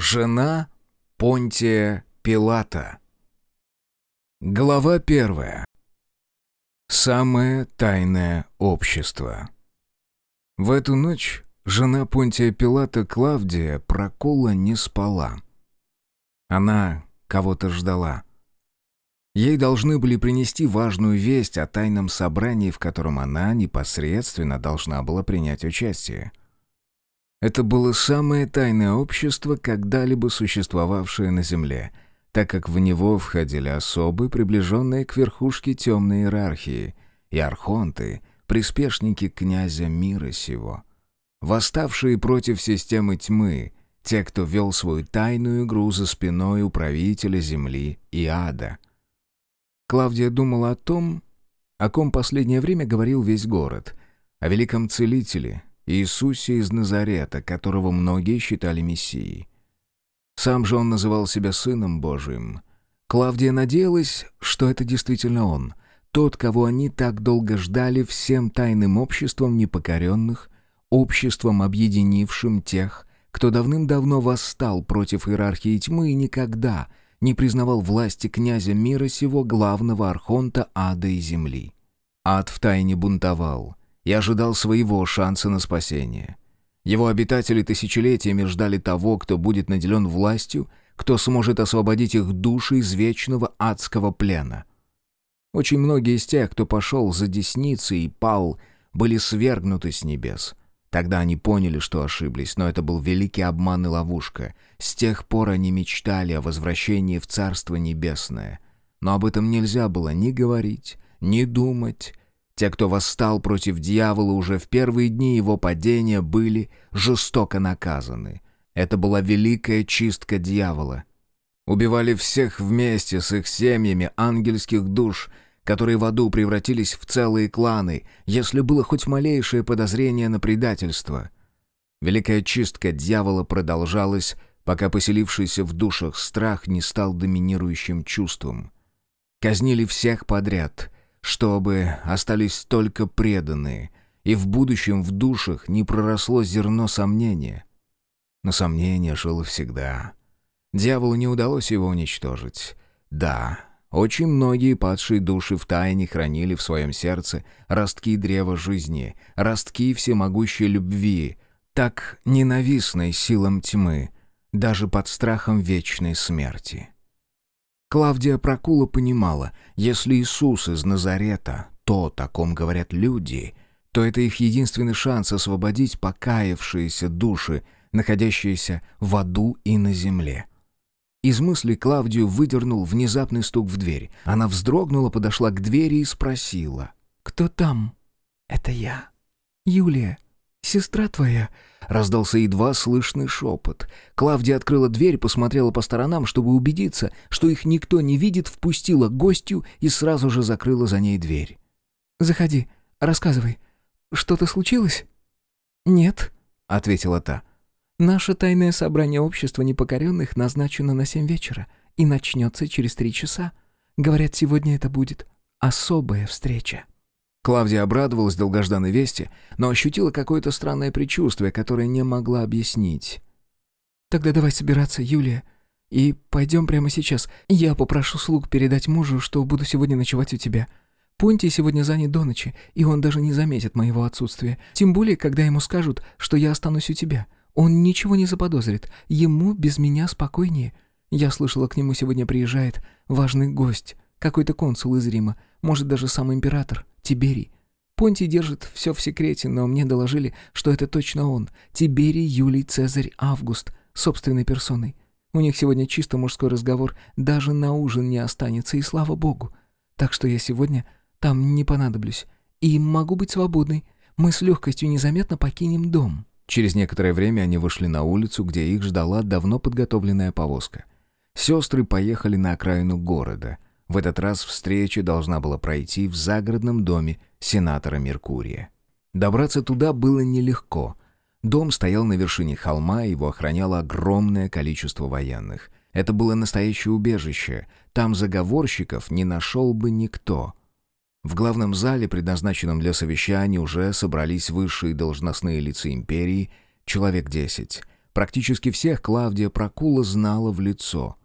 Жена Понтия Пилата. Глава первая. Самое тайное общество. В эту ночь жена Понтия Пилата Клавдия Прокола не спала. Она кого-то ждала. Ей должны были принести важную весть о тайном собрании, в котором она непосредственно должна была принять участие. Это было самое тайное общество, когда-либо существовавшее на Земле, так как в него входили особы, приближенные к верхушке темной иерархии, и архонты, приспешники князя мира сего. Восставшие против системы тьмы, те, кто вел свою тайную игру за спиной у правителя земли и ада. Клавдия думала о том, о ком последнее время говорил весь город, о великом целителе, Иисусе из Назарета, которого многие считали Мессией. Сам же он называл себя Сыном Божиим. Клавдия надеялась, что это действительно он, тот, кого они так долго ждали всем тайным обществом непокоренных, обществом, объединившим тех, кто давным-давно восстал против иерархии тьмы и никогда не признавал власти князя мира сего главного архонта ада и земли. Ад втайне бунтовал, и ожидал своего шанса на спасение. Его обитатели тысячелетиями ждали того, кто будет наделен властью, кто сможет освободить их души из вечного адского плена. Очень многие из тех, кто пошел за десницей и пал, были свергнуты с небес. Тогда они поняли, что ошиблись, но это был великий обман и ловушка. С тех пор они мечтали о возвращении в Царство Небесное. Но об этом нельзя было ни говорить, ни думать, те, кто восстал против дьявола уже в первые дни его падения, были жестоко наказаны. Это была великая чистка дьявола. Убивали всех вместе с их семьями ангельских душ, которые в аду превратились в целые кланы, если было хоть малейшее подозрение на предательство. Великая чистка дьявола продолжалась, пока поселившийся в душах страх не стал доминирующим чувством. Казнили всех подряд — чтобы остались только преданные, и в будущем в душах не проросло зерно сомнения. Но сомнение жило всегда. Дьяволу не удалось его уничтожить. Да, очень многие падшие души в тайне хранили в своем сердце ростки древа жизни, ростки всемогущей любви, так ненавистной силам тьмы, даже под страхом вечной смерти. Клавдия Прокула понимала, если Иисус из Назарета, то, о ком говорят люди, то это их единственный шанс освободить покаявшиеся души, находящиеся в аду и на земле. Из мысли Клавдию выдернул внезапный стук в дверь. Она вздрогнула, подошла к двери и спросила. «Кто там?» «Это я. Юлия, сестра твоя», Раздался едва слышный шепот. Клавдия открыла дверь, посмотрела по сторонам, чтобы убедиться, что их никто не видит, впустила гостью и сразу же закрыла за ней дверь. «Заходи, рассказывай. Что-то случилось?» «Нет», — ответила та. «Наше тайное собрание общества непокоренных назначено на семь вечера и начнется через три часа. Говорят, сегодня это будет особая встреча». Клавдия обрадовалась долгожданной вести, но ощутила какое-то странное предчувствие, которое не могла объяснить. «Тогда давай собираться, Юлия, и пойдем прямо сейчас. Я попрошу слуг передать мужу, что буду сегодня ночевать у тебя. Понтий сегодня занят до ночи, и он даже не заметит моего отсутствия. Тем более, когда ему скажут, что я останусь у тебя. Он ничего не заподозрит. Ему без меня спокойнее. Я слышала, к нему сегодня приезжает важный гость, какой-то консул из Рима, может, даже сам император. Тиберий. Понтий держит все в секрете, но мне доложили, что это точно он. Тиберий Юлий Цезарь Август, собственной персоной. У них сегодня чисто мужской разговор, даже на ужин не останется, и слава богу. Так что я сегодня там не понадоблюсь. И могу быть свободной. Мы с легкостью незаметно покинем дом». Через некоторое время они вышли на улицу, где их ждала давно подготовленная повозка. Сестры поехали на окраину города — в этот раз встреча должна была пройти в загородном доме сенатора Меркурия. Добраться туда было нелегко. Дом стоял на вершине холма, его охраняло огромное количество военных. Это было настоящее убежище. Там заговорщиков не нашел бы никто. В главном зале, предназначенном для совещаний, уже собрались высшие должностные лица империи, человек десять. Практически всех Клавдия Прокула знала в лицо.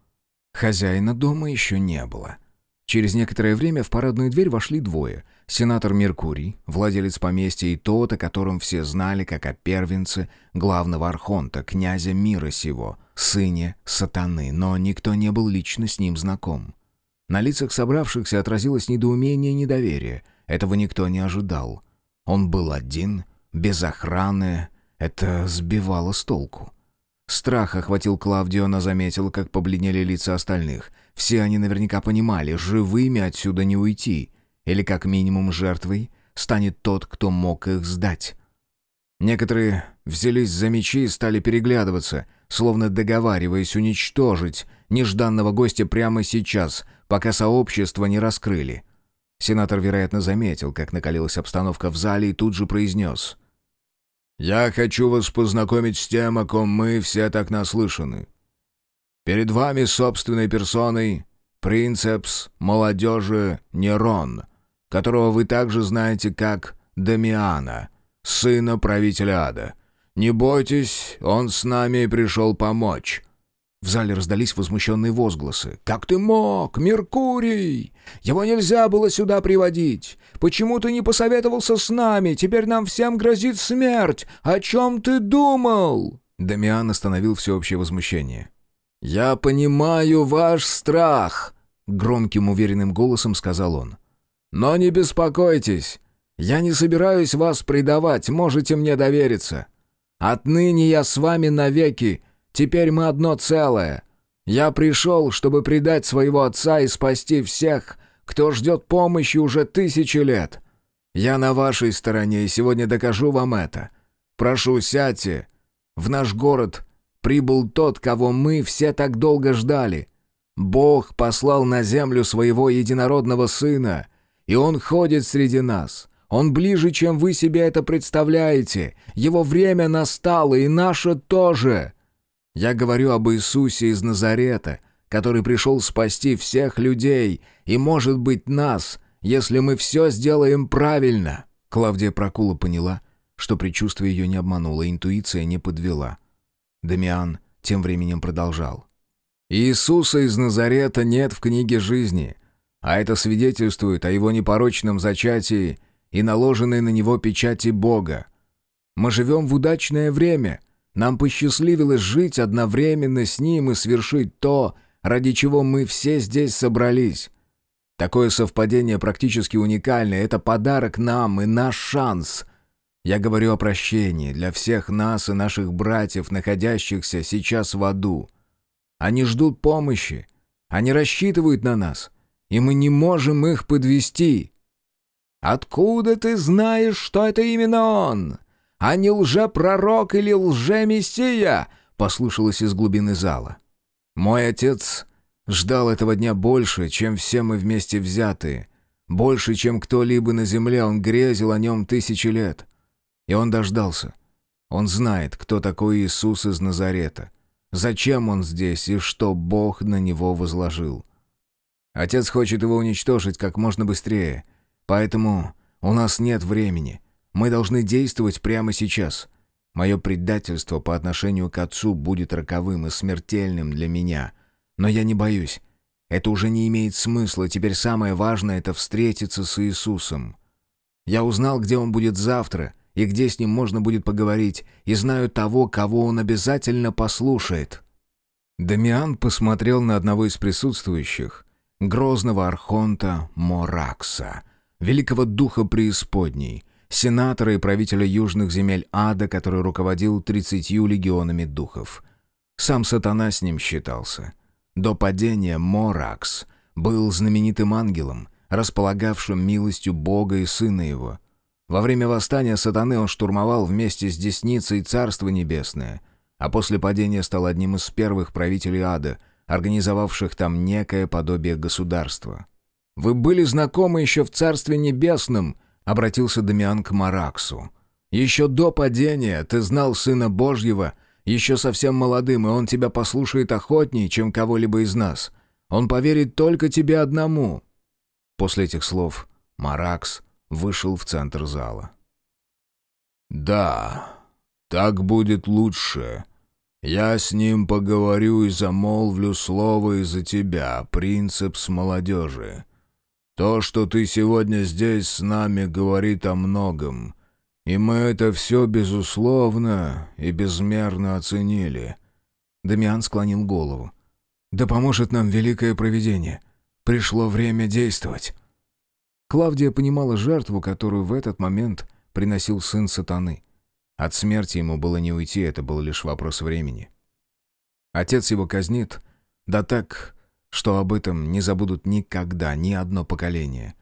Хозяина дома еще не было. Через некоторое время в парадную дверь вошли двое. Сенатор Меркурий, владелец поместья, и тот, о котором все знали как о первенце главного архонта, князя мира сего, сыне сатаны, но никто не был лично с ним знаком. На лицах собравшихся отразилось недоумение и недоверие. Этого никто не ожидал. Он был один, без охраны. Это сбивало с толку. Страх охватил Клавдию, она заметила, как побледнели лица остальных. Все они наверняка понимали, живыми отсюда не уйти. Или как минимум жертвой станет тот, кто мог их сдать. Некоторые взялись за мечи и стали переглядываться, словно договариваясь уничтожить нежданного гостя прямо сейчас, пока сообщество не раскрыли. Сенатор, вероятно, заметил, как накалилась обстановка в зале и тут же произнес — я хочу вас познакомить с тем, о ком мы все так наслышаны. Перед вами собственной персоной принцепс молодежи Нерон, которого вы также знаете как Дамиана, сына правителя ада. Не бойтесь, он с нами пришел помочь. В зале раздались возмущенные возгласы. «Как ты мог, Меркурий? Его нельзя было сюда приводить. Почему ты не посоветовался с нами? Теперь нам всем грозит смерть. О чем ты думал?» Дамиан остановил всеобщее возмущение. «Я понимаю ваш страх», — громким уверенным голосом сказал он. «Но не беспокойтесь. Я не собираюсь вас предавать, можете мне довериться. Отныне я с вами навеки, Теперь мы одно целое. Я пришел, чтобы предать своего отца и спасти всех, кто ждет помощи уже тысячи лет. Я на вашей стороне и сегодня докажу вам это. Прошу, сядьте. В наш город прибыл тот, кого мы все так долго ждали. Бог послал на землю своего единородного сына, и он ходит среди нас». Он ближе, чем вы себе это представляете. Его время настало, и наше тоже. Я говорю об Иисусе из Назарета, который пришел спасти всех людей и, может быть, нас, если мы все сделаем правильно». Клавдия Прокула поняла, что предчувствие ее не обмануло, интуиция не подвела. Дамиан тем временем продолжал. «Иисуса из Назарета нет в книге жизни, а это свидетельствует о его непорочном зачатии и наложенной на него печати Бога. Мы живем в удачное время — нам посчастливилось жить одновременно с ним и свершить то, ради чего мы все здесь собрались. Такое совпадение практически уникальное. Это подарок нам и наш шанс. Я говорю о прощении для всех нас и наших братьев, находящихся сейчас в аду. Они ждут помощи. Они рассчитывают на нас. И мы не можем их подвести. «Откуда ты знаешь, что это именно он?» А не лжепророк или лжемессия!» — послышалось из глубины зала. «Мой отец ждал этого дня больше, чем все мы вместе взятые. Больше, чем кто-либо на земле, он грезил о нем тысячи лет. И он дождался. Он знает, кто такой Иисус из Назарета, зачем он здесь и что Бог на него возложил. Отец хочет его уничтожить как можно быстрее, поэтому у нас нет времени». Мы должны действовать прямо сейчас. Мое предательство по отношению к отцу будет роковым и смертельным для меня. Но я не боюсь. Это уже не имеет смысла. Теперь самое важное — это встретиться с Иисусом. Я узнал, где он будет завтра и где с ним можно будет поговорить, и знаю того, кого он обязательно послушает». Дамиан посмотрел на одного из присутствующих, грозного архонта Моракса, великого духа преисподней, сенатора и правителя южных земель ада, который руководил тридцатью легионами духов. Сам сатана с ним считался. До падения Моракс был знаменитым ангелом, располагавшим милостью Бога и Сына Его. Во время восстания сатаны он штурмовал вместе с Десницей Царство Небесное, а после падения стал одним из первых правителей ада, организовавших там некое подобие государства. «Вы были знакомы еще в Царстве Небесном», — обратился Дамиан к Мараксу. «Еще до падения ты знал Сына Божьего, еще совсем молодым, и он тебя послушает охотнее, чем кого-либо из нас. Он поверит только тебе одному». После этих слов Маракс вышел в центр зала. «Да, так будет лучше. «Я с ним поговорю и замолвлю слово из-за тебя, принцепс молодежи. То, что ты сегодня здесь с нами, говорит о многом, и мы это все безусловно и безмерно оценили». Дамиан склонил голову. «Да поможет нам великое провидение. Пришло время действовать». Клавдия понимала жертву, которую в этот момент приносил сын сатаны. От смерти ему было не уйти, это был лишь вопрос времени. Отец его казнит, да так, что об этом не забудут никогда, ни одно поколение.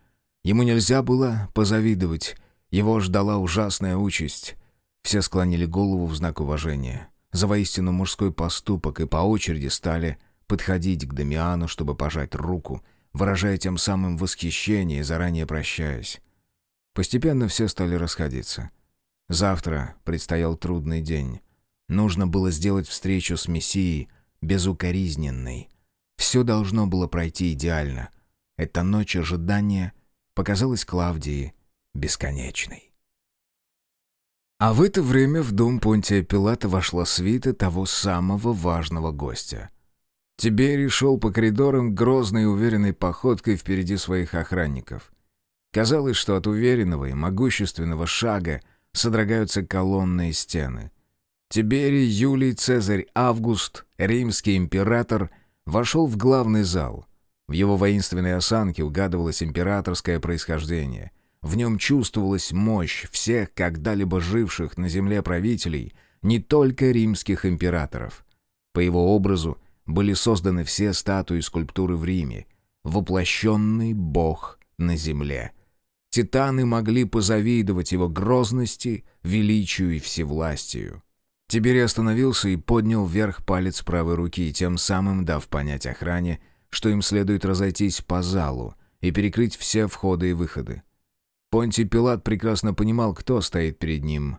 Ему нельзя было позавидовать, его ждала ужасная участь. Все склонили голову в знак уважения за воистину мужской поступок и по очереди стали подходить к Дамиану, чтобы пожать руку, выражая тем самым восхищение, заранее прощаясь. Постепенно все стали расходиться. Завтра предстоял трудный день. Нужно было сделать встречу с Мессией безукоризненной. Все должно было пройти идеально. Эта ночь ожидания показалась Клавдии бесконечной. А в это время в дом Понтия Пилата вошла свита того самого важного гостя. Тиберий шел по коридорам грозной и уверенной походкой впереди своих охранников. Казалось, что от уверенного и могущественного шага содрогаются колонны и стены. Тиберий, Юлий, Цезарь, Август, римский император вошел в главный зал. В его воинственной осанке угадывалось императорское происхождение. В нем чувствовалась мощь всех когда-либо живших на земле правителей, не только римских императоров. По его образу были созданы все статуи и скульптуры в Риме. Воплощенный бог на земле — Титаны могли позавидовать его грозности, величию и всевластию. Тиберий остановился и поднял вверх палец правой руки, тем самым дав понять охране, что им следует разойтись по залу и перекрыть все входы и выходы. Понтий Пилат прекрасно понимал, кто стоит перед ним.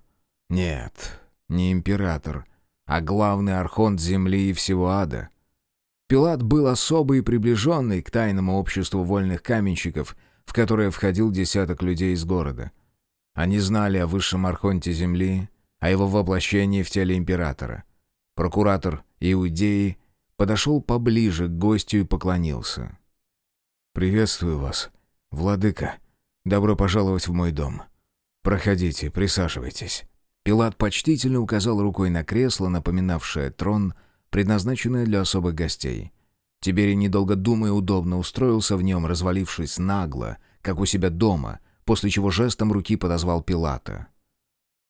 Нет, не император, а главный архонт земли и всего ада. Пилат был особый и приближенный к тайному обществу вольных каменщиков — в которое входил десяток людей из города. Они знали о высшем архонте земли, о его воплощении в теле императора. Прокуратор Иудеи подошел поближе к гостю и поклонился. «Приветствую вас, владыка. Добро пожаловать в мой дом. Проходите, присаживайтесь». Пилат почтительно указал рукой на кресло, напоминавшее трон, предназначенное для особых гостей. Тиберий, недолго думая, удобно устроился в нем, развалившись нагло, как у себя дома, после чего жестом руки подозвал Пилата.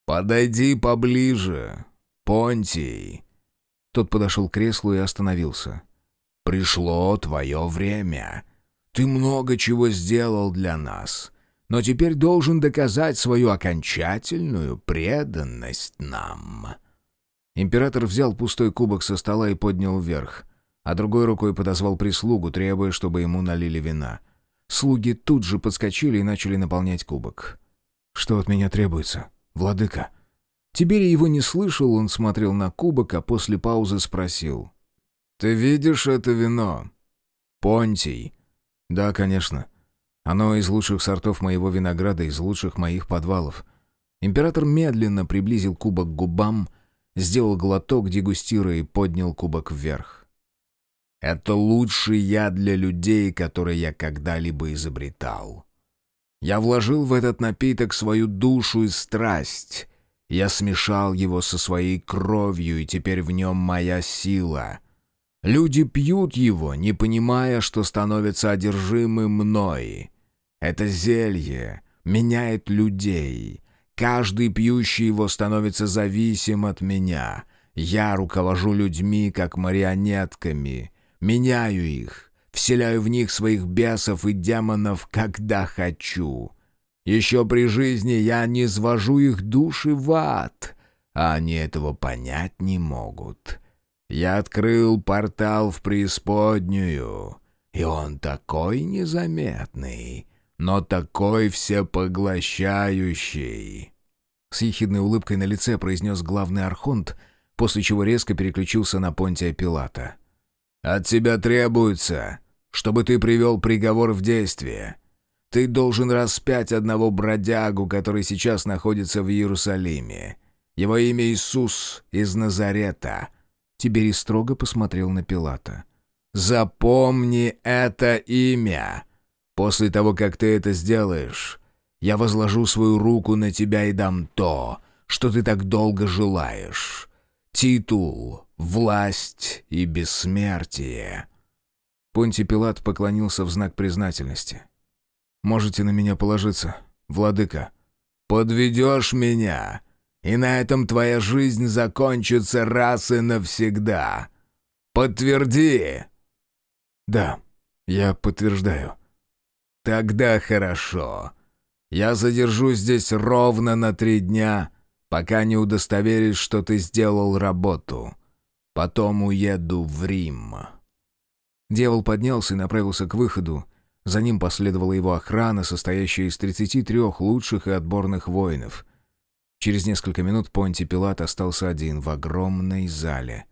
«Подойди поближе, Понтий!» Тот подошел к креслу и остановился. «Пришло твое время. Ты много чего сделал для нас, но теперь должен доказать свою окончательную преданность нам». Император взял пустой кубок со стола и поднял вверх — а другой рукой подозвал прислугу, требуя, чтобы ему налили вина. Слуги тут же подскочили и начали наполнять кубок. «Что от меня требуется, владыка?» Тиберий его не слышал, он смотрел на кубок, а после паузы спросил. «Ты видишь это вино? Понтий?» «Да, конечно. Оно из лучших сортов моего винограда, из лучших моих подвалов». Император медленно приблизил кубок к губам, сделал глоток, дегустируя, и поднял кубок вверх. Это лучший яд для людей, который я когда-либо изобретал. Я вложил в этот напиток свою душу и страсть. Я смешал его со своей кровью, и теперь в нем моя сила. Люди пьют его, не понимая, что становятся одержимы мной. Это зелье меняет людей. Каждый пьющий его становится зависим от меня. Я руковожу людьми, как марионетками. Меняю их, вселяю в них своих бесов и демонов, когда хочу. Еще при жизни я не свожу их души в ад, а они этого понять не могут. Я открыл портал в преисподнюю, и он такой незаметный, но такой всепоглощающий. С ехидной улыбкой на лице произнес главный архонт, после чего резко переключился на Понтия Пилата. От тебя требуется, чтобы ты привел приговор в действие. Ты должен распять одного бродягу, который сейчас находится в Иерусалиме. Его имя Иисус из Назарета. Тиберий строго посмотрел на Пилата. «Запомни это имя. После того, как ты это сделаешь, я возложу свою руку на тебя и дам то, что ты так долго желаешь. Титул, власть и бессмертие». Понтий Пилат поклонился в знак признательности. «Можете на меня положиться, владыка». «Подведешь меня, и на этом твоя жизнь закончится раз и навсегда. Подтверди!» «Да, я подтверждаю». «Тогда хорошо. Я задержусь здесь ровно на три дня, пока не удостоверюсь, что ты сделал работу. Потом уеду в Рим». Дьявол поднялся и направился к выходу. За ним последовала его охрана, состоящая из 33 лучших и отборных воинов. Через несколько минут Понти Пилат остался один в огромной зале.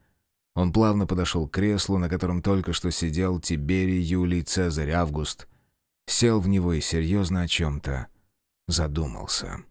Он плавно подошел к креслу, на котором только что сидел Тиберий Юлий Цезарь Август, сел в него и серьезно о чем-то задумался.